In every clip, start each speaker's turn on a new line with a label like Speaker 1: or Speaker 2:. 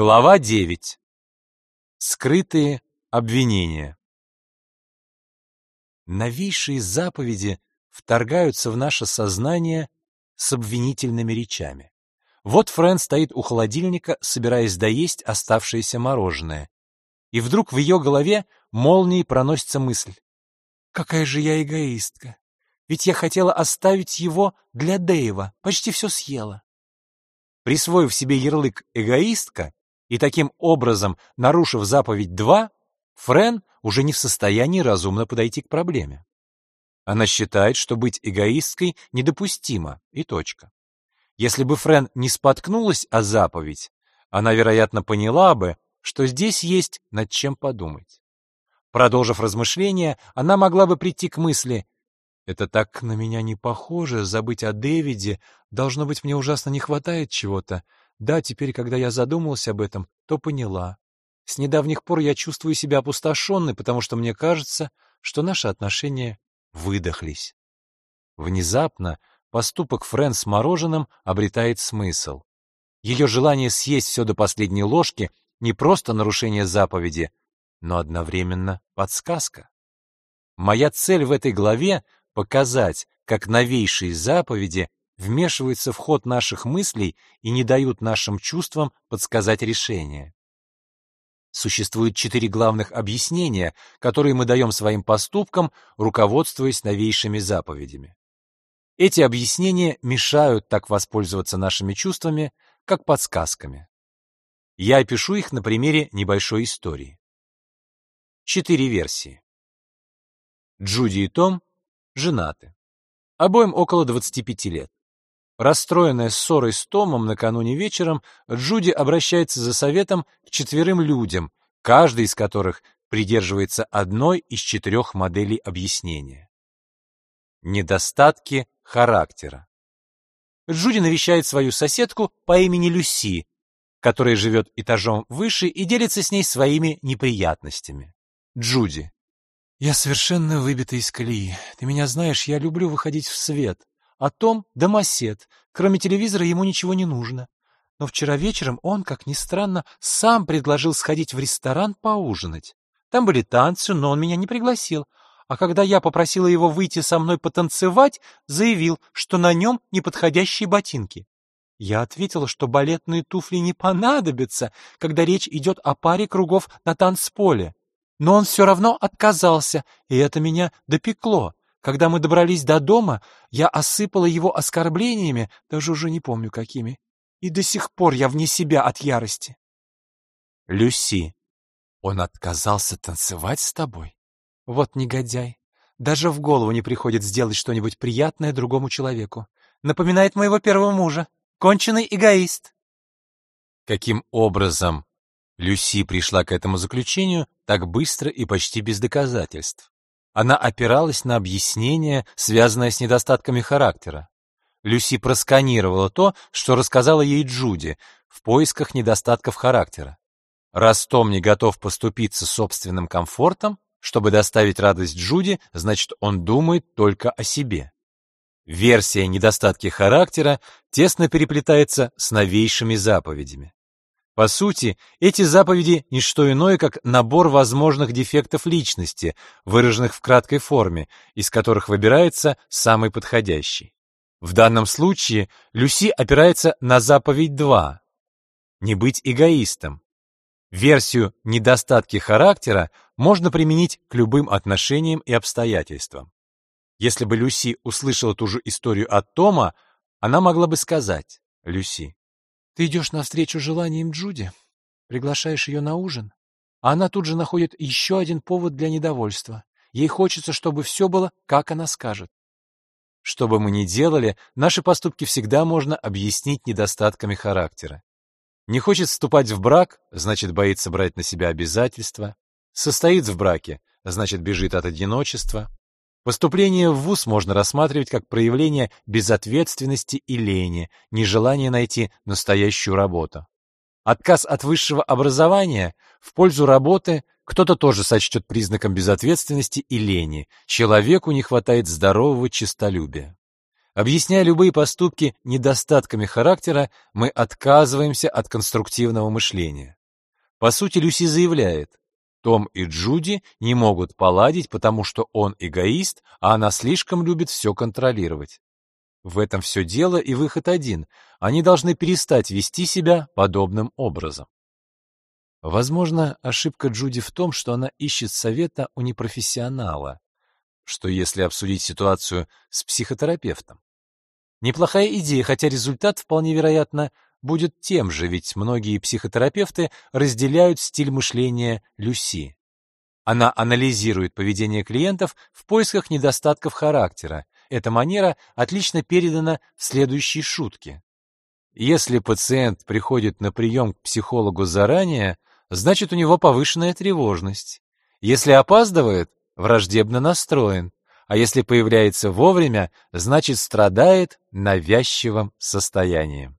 Speaker 1: Глава 9. Скрытые обвинения. Новейшие заповеди вторгаются в наше сознание с обвинительными речами. Вот Фрэн стоит у холодильника, собираясь доесть оставшееся мороженое. И вдруг в ее голове молнией проносится мысль. «Какая же я эгоистка! Ведь я хотела оставить его для Дэйва, почти все съела». Присвоив себе ярлык «эгоистка», и таким образом, нарушив заповедь 2, Френ уже не в состоянии разумно подойти к проблеме. Она считает, что быть эгоисткой недопустимо, и точка. Если бы Френ не споткнулась о заповедь, она, вероятно, поняла бы, что здесь есть над чем подумать. Продолжив размышления, она могла бы прийти к мысли «Это так на меня не похоже, забыть о Дэвиде, должно быть, мне ужасно не хватает чего-то, да, теперь, когда я задумалась об этом, то поняла. С недавних пор я чувствую себя опустошенной, потому что мне кажется, что наши отношения выдохлись. Внезапно поступок Френ с мороженым обретает смысл. Ее желание съесть все до последней ложки не просто нарушение заповеди, но одновременно подсказка. Моя цель в этой главе — показать, как новейшие заповеди вмешиваются в ход наших мыслей и не дают нашим чувствам подсказать решение. Существует четыре главных объяснения, которые мы даем своим поступкам, руководствуясь новейшими заповедями. Эти объяснения мешают так воспользоваться нашими чувствами, как подсказками. Я опишу их на примере небольшой истории. Четыре версии. Джуди и Том женаты. Обоим около 25 лет. Расстроенная ссорой с Томом накануне вечером, Джуди обращается за советом к четверым людям, каждый из которых придерживается одной из четырех моделей объяснения. Недостатки характера. Джуди навещает свою соседку по имени Люси, которая живет этажом выше и делится с ней своими неприятностями. Джуди. «Я совершенно выбита из колеи. Ты меня знаешь, я люблю выходить в свет. А Том — домосед. Кроме телевизора ему ничего не нужно. Но вчера вечером он, как ни странно, сам предложил сходить в ресторан поужинать. Там были танцы, но он меня не пригласил. А когда я попросила его выйти со мной потанцевать, заявил, что на нем неподходящие ботинки. Я ответила, что балетные туфли не понадобятся, когда речь идет о паре кругов на танцполе. Но он все равно отказался, и это меня допекло. Когда мы добрались до дома, я осыпала его оскорблениями, даже уже не помню какими. И до сих пор я вне себя от ярости. Люси, он отказался танцевать с тобой? Вот негодяй. Даже в голову не приходит сделать что-нибудь приятное другому человеку. Напоминает моего первого мужа. Конченый эгоист. Каким образом Люси пришла к этому заключению так быстро и почти без доказательств? Она опиралась на объяснение, связанное с недостатками характера. Люси просканировала то, что рассказала ей Джуди, в поисках недостатков характера. Раз Том не готов поступиться собственным комфортом, чтобы доставить радость Джуди, значит, он думает только о себе. Версия недостатки характера тесно переплетается с новейшими заповедями. По сути, эти заповеди — ничто иное, как набор возможных дефектов личности, выраженных в краткой форме, из которых выбирается самый подходящий. В данном случае Люси опирается на заповедь 2 — не быть эгоистом. Версию «недостатки характера» можно применить к любым отношениям и обстоятельствам. Если бы Люси услышала ту же историю от Тома, она могла бы сказать, Люси, ты идешь навстречу желаниям Джуди, приглашаешь ее на ужин, а она тут же находит еще один повод для недовольства. Ей хочется, чтобы все было, как она скажет. Что бы мы ни делали, наши поступки всегда можно объяснить недостатками характера. Не хочет вступать в брак, значит, боится брать на себя обязательства. Состоит в браке, значит, бежит от одиночества. Поступление в ВУЗ можно рассматривать как проявление безответственности и лени, нежелание найти настоящую работу. Отказ от высшего образования в пользу работы кто-то тоже сочтет признаком безответственности и лени. Человеку не хватает здорового честолюбия. Объясняя любые поступки недостатками характера, мы отказываемся от конструктивного мышления. По сути, Люси заявляет, том и Джуди не могут поладить, потому что он эгоист, а она слишком любит все контролировать. В этом все дело и выход один. Они должны перестать вести себя подобным образом. Возможно, ошибка Джуди в том, что она ищет совета у непрофессионала, что если обсудить ситуацию с психотерапевтом. Неплохая идея, хотя результат, вполне вероятно, будет тем же, ведь многие психотерапевты разделяют стиль мышления Люси. Она анализирует поведение клиентов в поисках недостатков характера. Эта манера отлично передана в следующей шутке. Если пациент приходит на прием к психологу заранее, значит у него повышенная тревожность. Если опаздывает, враждебно настроен, а если появляется вовремя, значит страдает навязчивым состоянием.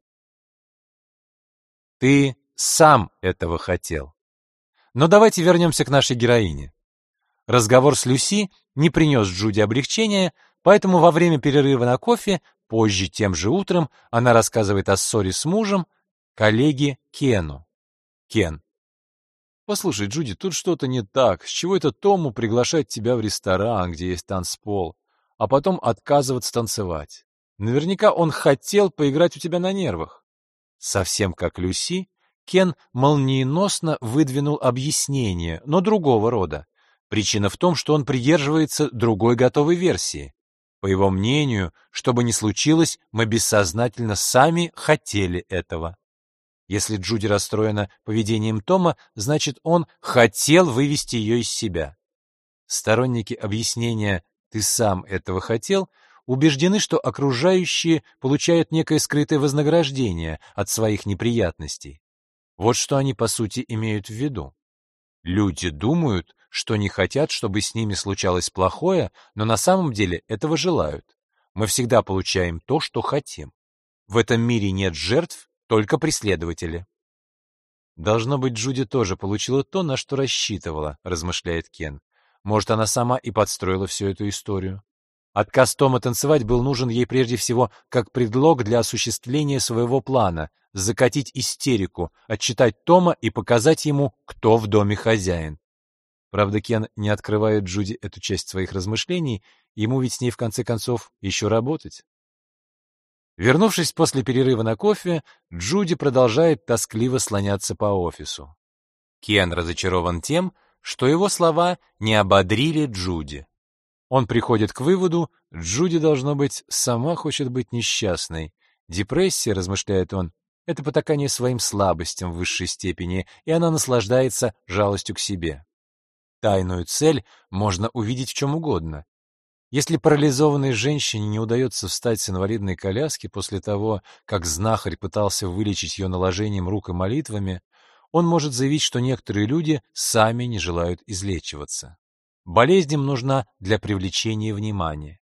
Speaker 1: Ты сам этого хотел. Но давайте вернемся к нашей героине. Разговор с Люси не принес Джуди облегчения, поэтому во время перерыва на кофе, позже тем же утром, она рассказывает о ссоре с мужем, коллеге Кену. Кен. Послушай, Джуди, тут что-то не так. С чего это Тому приглашать тебя в ресторан, где есть танцпол, а потом отказываться танцевать? Наверняка он хотел поиграть у тебя на нервах. Совсем как Люси, Кен молниеносно выдвинул объяснение, но другого рода. Причина в том, что он придерживается другой готовой версии. По его мнению, что бы ни случилось, мы бессознательно сами хотели этого. Если Джуди расстроена поведением Тома, значит, он хотел вывести ее из себя. Сторонники объяснения «ты сам этого хотел» убеждены, что окружающие получают некое скрытое вознаграждение от своих неприятностей. Вот что они по сути имеют в виду. Люди думают, что не хотят, чтобы с ними случалось плохое, но на самом деле этого желают. Мы всегда получаем то, что хотим. В этом мире нет жертв, только преследователи. Должно быть, Джуди тоже получила то, на что рассчитывала, размышляет Кен. Может, она сама и подстроила всю эту историю. Отказ Тома танцевать был нужен ей прежде всего как предлог для осуществления своего плана — закатить истерику, отчитать Тома и показать ему, кто в доме хозяин. Правда, Кен не открывает Джуди эту часть своих размышлений, ему ведь с ней в конце концов еще работать. Вернувшись после перерыва на кофе, Джуди продолжает тоскливо слоняться по офису. Кен разочарован тем, что его слова не ободрили Джуди. Он приходит к выводу, Джуди, должно быть, сама хочет быть несчастной. Депрессия, размышляет он, это потакание своим слабостям в высшей степени, и она наслаждается жалостью к себе. Тайную цель можно увидеть в чем угодно. Если парализованной женщине не удается встать с инвалидной коляски после того, как знахарь пытался вылечить ее наложением рук и молитвами, он может заявить, что некоторые люди сами не желают излечиваться. Болезнь им нужна для привлечения внимания.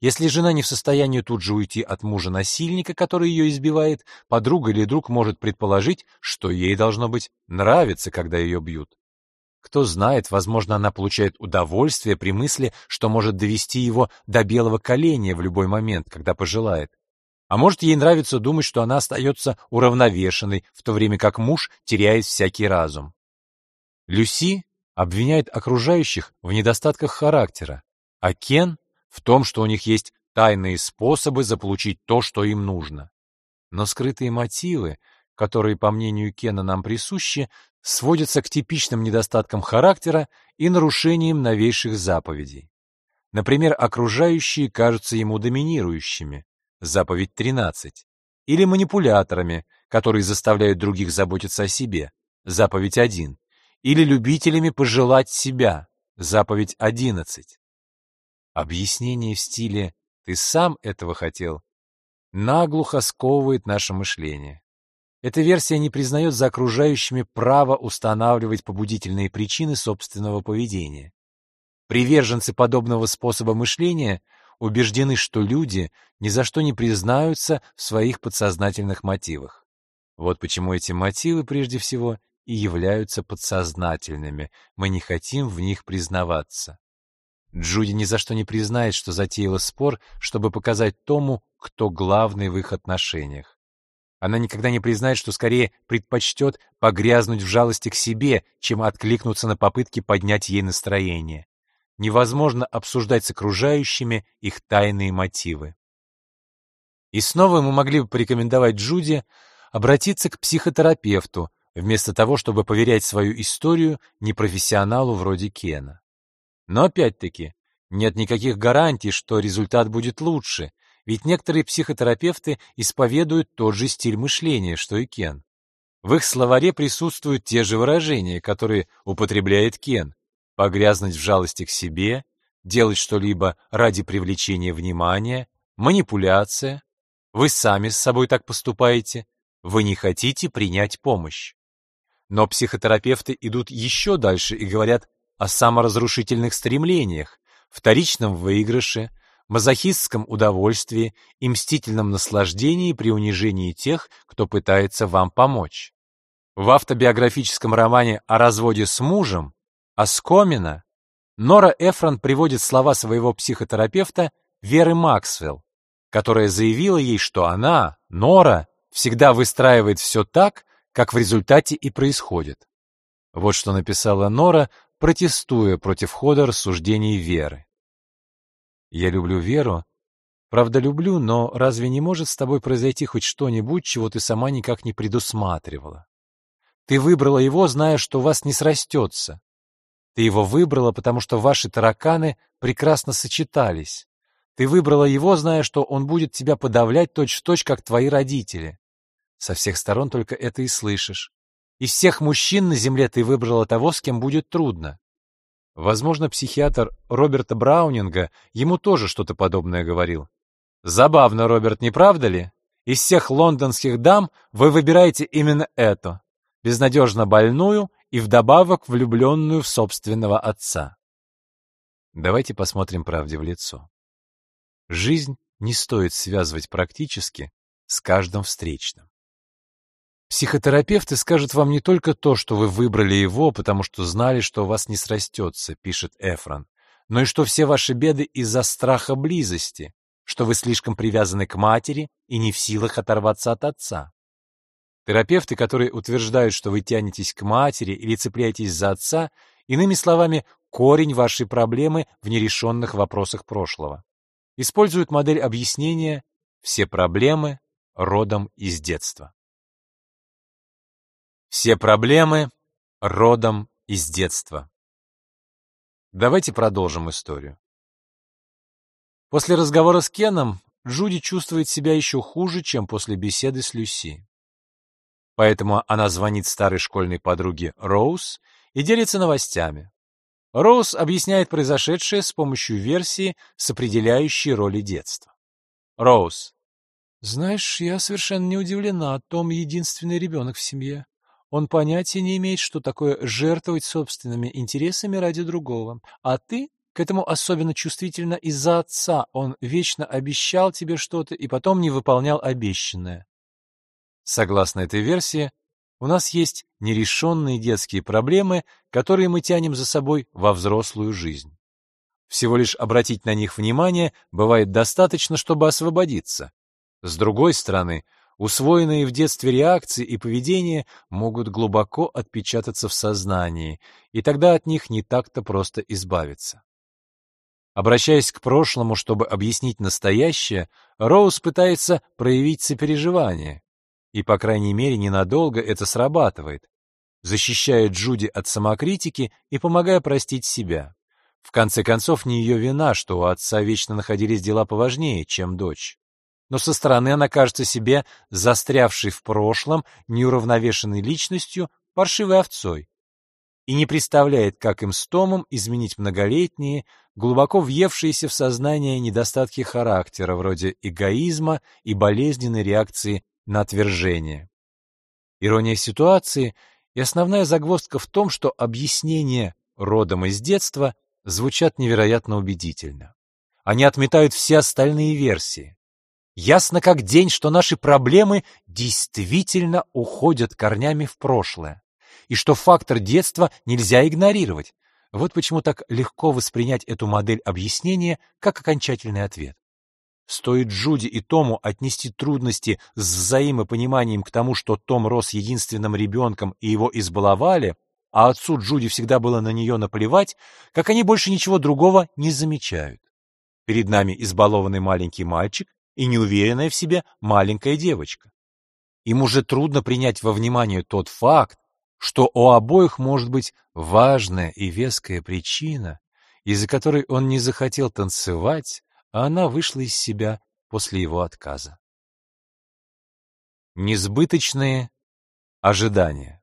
Speaker 1: Если жена не в состоянии тут же уйти от мужа-насильника, который ее избивает, подруга или друг может предположить, что ей должно быть нравится, когда ее бьют. Кто знает, возможно, она получает удовольствие при мысли, что может довести его до белого коленя в любой момент, когда пожелает. А может, ей нравится думать, что она остается уравновешенной, в то время как муж теряет всякий разум. Люси обвиняет окружающих в недостатках характера, а Кен в том, что у них есть тайные способы заполучить то, что им нужно. Но скрытые мотивы, которые, по мнению Кена, нам присущи, сводятся к типичным недостаткам характера и нарушениям новейших заповедей. Например, окружающие кажутся ему доминирующими, заповедь 13, или манипуляторами, которые заставляют других заботиться о себе, заповедь 1, или любителями пожелать себя, заповедь 11. Объяснение в стиле «ты сам этого хотел» наглухо сковывает наше мышление. Эта версия не признает за окружающими право устанавливать побудительные причины собственного поведения. Приверженцы подобного способа мышления убеждены, что люди ни за что не признаются в своих подсознательных мотивах. Вот почему эти мотивы, прежде всего, и являются подсознательными, мы не хотим в них признаваться. Джуди ни за что не признает, что затеяла спор, чтобы показать Тому, кто главный в их отношениях. Она никогда не признает, что скорее предпочтет погрязнуть в жалости к себе, чем откликнуться на попытки поднять ей настроение. Невозможно обсуждать с окружающими их тайные мотивы. И снова мы могли бы порекомендовать Джуди обратиться к психотерапевту, вместо того, чтобы поверять свою историю непрофессионалу вроде Кена. Но опять-таки, нет никаких гарантий, что результат будет лучше, ведь некоторые психотерапевты исповедуют тот же стиль мышления, что и Кен. В их словаре присутствуют те же выражения, которые употребляет Кен. Погрязнуть в жалости к себе, делать что-либо ради привлечения внимания, манипуляция. Вы сами с собой так поступаете. Вы не хотите принять помощь. Но психотерапевты идут еще дальше и говорят о саморазрушительных стремлениях, вторичном выигрыше, мазохистском удовольствии и мстительном наслаждении при унижении тех, кто пытается вам помочь. В автобиографическом романе о разводе с мужем Оскомина Нора Эфрон приводит слова своего психотерапевта Веры Максвелл, которая заявила ей, что она, Нора, всегда выстраивает все так, как в результате и происходит. Вот что написала Нора, протестуя против хода рассуждений Веры. Я люблю Веру. Правда, люблю, но разве не может с тобой произойти хоть что-нибудь, чего ты сама никак не предусматривала? Ты выбрала его, зная, что у вас не срастется. Ты его выбрала, потому что ваши тараканы прекрасно сочетались. Ты выбрала его, зная, что он будет тебя подавлять точь-в-точь, -точь, как твои родители. Со всех сторон только это и слышишь. Из всех мужчин на земле ты выбрала того, с кем будет трудно. Возможно, психиатр Роберта Браунинга ему тоже что-то подобное говорил. Забавно, Роберт, не правда ли? Из всех лондонских дам вы выбираете именно эту, безнадежно больную и вдобавок влюбленную в собственного отца. Давайте посмотрим правде в лицо. Жизнь не стоит связывать практически с каждым встречным. Психотерапевты скажут вам не только то, что вы выбрали его, потому что знали, что у вас не срастется, пишет Эфрон, но и что все ваши беды из-за страха близости, что вы слишком привязаны к матери и не в силах оторваться от отца. Терапевты, которые утверждают, что вы тянетесь к матери или цепляетесь за отца, иными словами, корень вашей проблемы в нерешенных вопросах прошлого. Используют модель объяснения «все проблемы родом из детства». Все проблемы родом из детства. Давайте продолжим историю. После разговора с Кеном Джуди чувствует себя еще хуже, чем после беседы с Люси. Поэтому она звонит старой школьной подруге Роуз и делится новостями. Роуз объясняет произошедшее с помощью версии с определяющей роли детства. Роуз. Знаешь, я совершенно не удивлена, Том единственный ребенок в семье. Он понятия не имеет, что такое жертвовать собственными интересами ради другого. А ты к этому особенно чувствительна из-за отца. Он вечно обещал тебе что-то и потом не выполнял обещанное. Согласно этой версии, у нас есть нерешенные детские проблемы, которые мы тянем за собой во взрослую жизнь. Всего лишь обратить на них внимание бывает достаточно, чтобы освободиться. С другой стороны, Усвоенные в детстве реакции и поведение могут глубоко отпечататься в сознании, и тогда от них не так-то просто избавиться. Обращаясь к прошлому, чтобы объяснить настоящее, Роуз пытается проявить сопереживание. И, по крайней мере, ненадолго это срабатывает, защищая Джуди от самокритики и помогая простить себя. В конце концов, не ее вина, что у отца вечно находились дела поважнее, чем дочь но со стороны она кажется себе застрявшей в прошлом, неуравновешенной личностью, паршивой овцой, и не представляет, как им с Томом изменить многолетние, глубоко въевшиеся в сознание недостатки характера, вроде эгоизма и болезненной реакции на отвержение. Ирония ситуации и основная загвоздка в том, что объяснения родом из детства звучат невероятно убедительно. Они отметают все остальные версии. Ясно как день, что наши проблемы действительно уходят корнями в прошлое, и что фактор детства нельзя игнорировать. Вот почему так легко воспринять эту модель объяснения как окончательный ответ. Стоит Джуди и Тому отнести трудности с взаимопониманием к тому, что Том рос единственным ребенком и его избаловали, а отцу Джуди всегда было на нее наплевать, как они больше ничего другого не замечают. Перед нами избалованный маленький мальчик и неуверенная в себе маленькая девочка. Им уже трудно принять во внимание тот факт, что у обоих может быть важная и веская причина, из-за которой он не захотел танцевать, а она вышла из себя после его отказа. Несбыточные ожидания.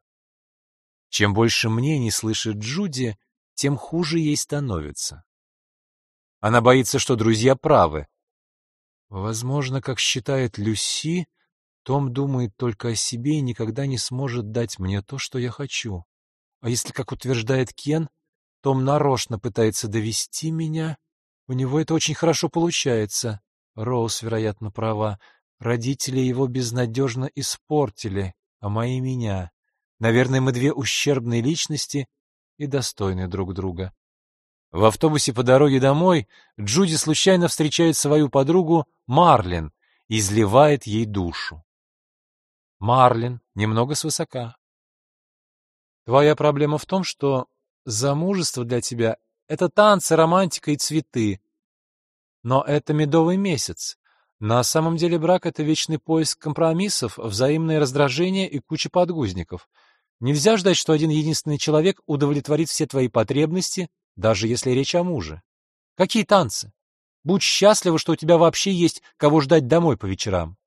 Speaker 1: Чем больше мнений слышит Джуди, тем хуже ей становится. Она боится, что друзья правы. Возможно, как считает Люси, том думает только о себе и никогда не сможет дать мне то, что я хочу. А если, как утверждает Кен, Том нарочно пытается довести меня, у него это очень хорошо получается. Роуз, вероятно, права. Родители его безнадежно испортили, а мои меня. Наверное, мы две ущербные личности и достойны друг друга. В автобусе по дороге домой Джуди случайно встречает свою подругу Марлин и изливает ей душу. Марлин немного свысока. Твоя проблема в том, что замужество для тебя — это танцы, романтика и цветы. Но это медовый месяц. На самом деле брак — это вечный поиск компромиссов, взаимное раздражение и куча подгузников. Нельзя ждать, что один единственный человек удовлетворит все твои потребности, даже если речь о муже. Какие танцы? Будь счастлива, что у тебя вообще есть кого ждать домой по вечерам.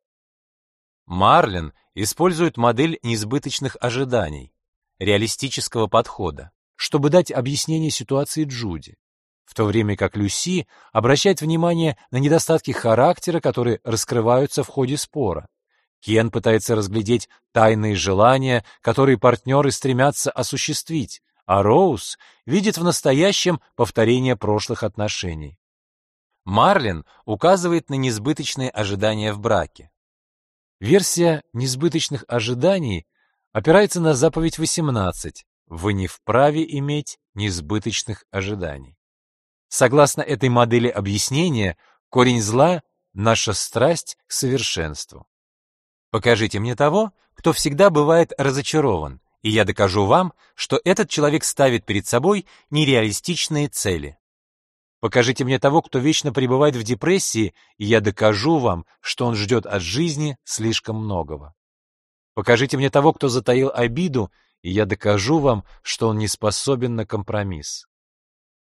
Speaker 1: Марлин использует модель несбыточных ожиданий, реалистического подхода, чтобы дать объяснение ситуации Джуди, в то время как Люси обращает внимание на недостатки характера, которые раскрываются в ходе спора. Кен пытается разглядеть тайные желания, которые партнеры стремятся осуществить, а Роуз видит в настоящем повторение прошлых отношений. Марлин указывает на несбыточные ожидания в браке. Версия несбыточных ожиданий опирается на заповедь 18 «Вы не вправе иметь несбыточных ожиданий». Согласно этой модели объяснения, корень зла — наша страсть к совершенству. Покажите мне того, кто всегда бывает разочарован, и я докажу вам, что этот человек ставит перед собой нереалистичные цели. Покажите мне того, кто вечно пребывает в депрессии, и я докажу вам, что он ждет от жизни слишком многого. Покажите мне того, кто затаил обиду, и я докажу вам, что он не способен на компромисс.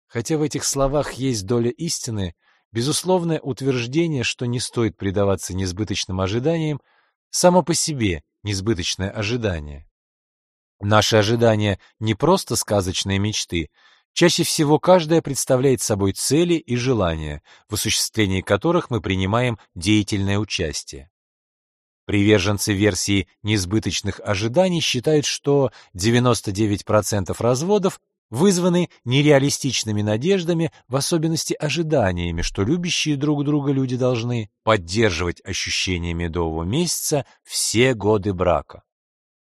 Speaker 1: Хотя в этих словах есть доля истины, безусловное утверждение, что не стоит предаваться несбыточным ожиданиям, само по себе несбыточное ожидание. Наши ожидания не просто сказочные мечты, Чаще всего каждая представляет собой цели и желания, в осуществлении которых мы принимаем деятельное участие. Приверженцы версии несбыточных ожиданий считают, что 99% разводов вызваны нереалистичными надеждами, в особенности ожиданиями, что любящие друг друга люди должны поддерживать ощущение медового месяца все годы брака,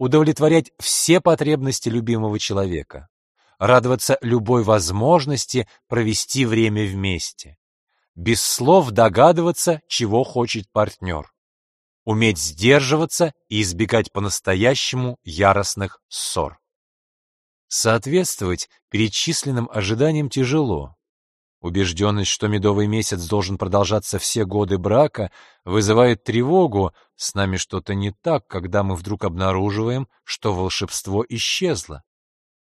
Speaker 1: удовлетворять все потребности любимого человека, радоваться любой возможности провести время вместе, без слов догадываться, чего хочет партнер, уметь сдерживаться и избегать по-настоящему яростных ссор. Соответствовать перечисленным ожиданиям тяжело. Убежденность, что медовый месяц должен продолжаться все годы брака, вызывает тревогу, с нами что-то не так, когда мы вдруг обнаруживаем, что волшебство исчезло.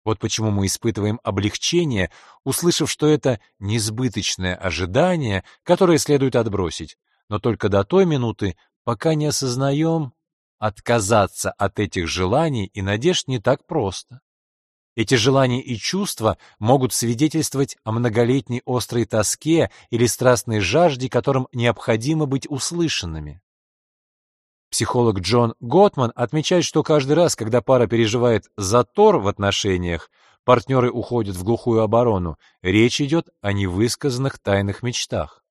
Speaker 1: Вот почему мы испытываем облегчение, услышав, что это несбыточное ожидание, которое следует отбросить, но только до той минуты, пока не осознаем, отказаться от этих желаний и надежд не так просто. Эти желания и чувства могут свидетельствовать о многолетней острой тоске или страстной жажде, которым необходимо быть услышанными. Психолог Джон Готман отмечает, что каждый раз, когда пара переживает затор в отношениях, партнеры уходят в глухую оборону, речь идет о невысказанных тайных мечтах.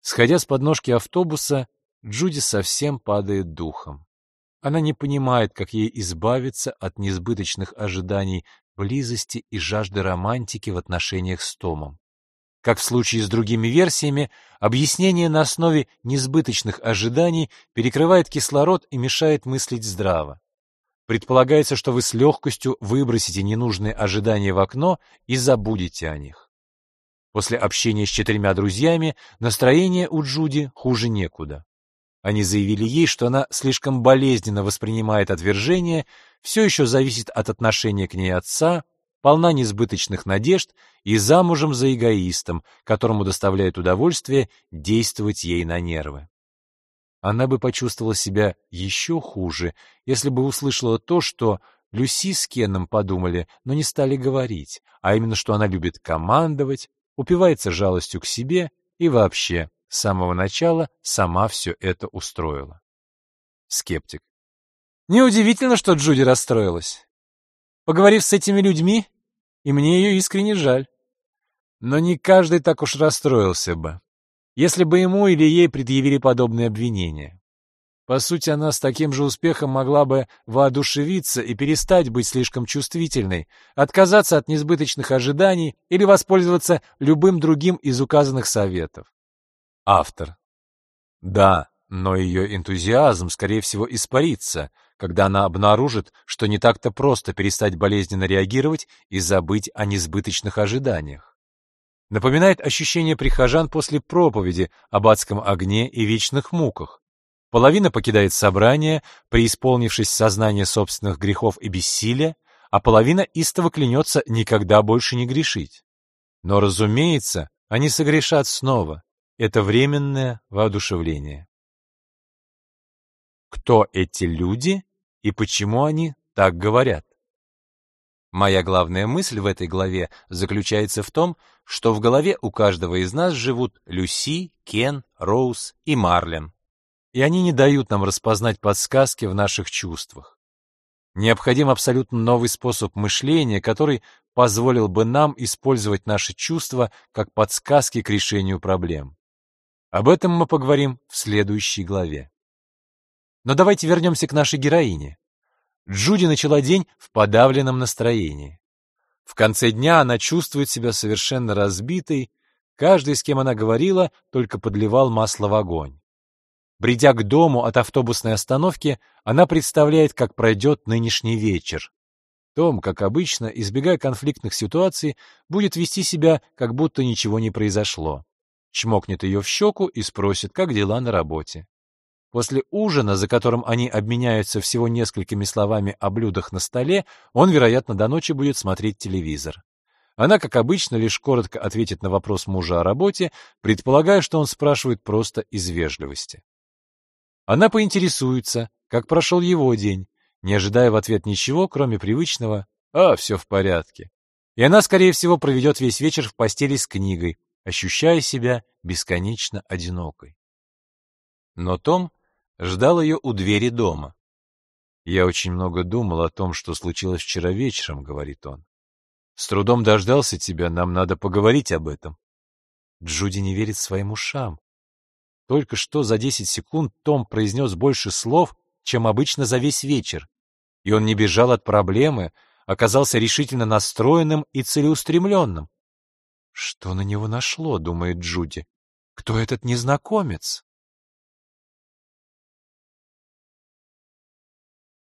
Speaker 1: Сходя с подножки автобуса, Джуди совсем падает духом. Она не понимает, как ей избавиться от несбыточных ожиданий близости и жажды романтики в отношениях с Томом. Как в случае с другими версиями, объяснение на основе несбыточных ожиданий перекрывает кислород и мешает мыслить здраво. Предполагается, что вы с легкостью выбросите ненужные ожидания в окно и забудете о них. После общения с четырьмя друзьями настроение у Джуди хуже некуда. Они заявили ей, что она слишком болезненно воспринимает отвержение, все еще зависит от отношения к ней отца, полна несбыточных надежд и замужем за эгоистом, которому доставляет удовольствие действовать ей на нервы. Она бы почувствовала себя еще хуже, если бы услышала то, что Люси с Кеном подумали, но не стали говорить, а именно, что она любит командовать, упивается жалостью к себе и вообще с самого начала сама все это устроила. Скептик. Неудивительно, что Джуди расстроилась. Поговорив с этими людьми, и мне ее искренне жаль. Но не каждый так уж расстроился бы, если бы ему или ей предъявили подобные обвинения. По сути, она с таким же успехом могла бы воодушевиться и перестать быть слишком чувствительной, отказаться от несбыточных ожиданий или воспользоваться любым другим из указанных советов. Автор. Да, но ее энтузиазм, скорее всего, испарится, когда она обнаружит, что не так-то просто перестать болезненно реагировать и забыть о несбыточных ожиданиях. Напоминает ощущение прихожан после проповеди об адском огне и вечных муках. Половина покидает собрание, преисполнившись сознания собственных грехов и бессилия, а половина истово клянется никогда больше не грешить. Но, разумеется, они согрешат снова. Это временное воодушевление. Кто эти люди и почему они так говорят? Моя главная мысль в этой главе заключается в том, что в голове у каждого из нас живут Люси, Кен, Роуз и Марлен и они не дают нам распознать подсказки в наших чувствах. Необходим абсолютно новый способ мышления, который позволил бы нам использовать наши чувства как подсказки к решению проблем. Об этом мы поговорим в следующей главе. Но давайте вернемся к нашей героине. Джуди начала день в подавленном настроении. В конце дня она чувствует себя совершенно разбитой, каждый, с кем она говорила, только подливал масло в огонь. Бредя к дому от автобусной остановки, она представляет, как пройдет нынешний вечер. Том, как обычно, избегая конфликтных ситуаций, будет вести себя, как будто ничего не произошло. Чмокнет ее в щеку и спросит, как дела на работе. После ужина, за которым они обменяются всего несколькими словами о блюдах на столе, он, вероятно, до ночи будет смотреть телевизор. Она, как обычно, лишь коротко ответит на вопрос мужа о работе, предполагая, что он спрашивает просто из вежливости. Она поинтересуется, как прошел его день, не ожидая в ответ ничего, кроме привычного «А, все в порядке». И она, скорее всего, проведет весь вечер в постели с книгой, ощущая себя бесконечно одинокой. Но Том ждал ее у двери дома. «Я очень много думал о том, что случилось вчера вечером», — говорит он. «С трудом дождался тебя, нам надо поговорить об этом». Джуди не верит своим ушам. Только что за 10 секунд Том произнес больше слов, чем обычно за весь вечер. И он не бежал от проблемы, оказался решительно настроенным и целеустремленным. «Что на него нашло?» — думает Джуди. «Кто этот незнакомец?»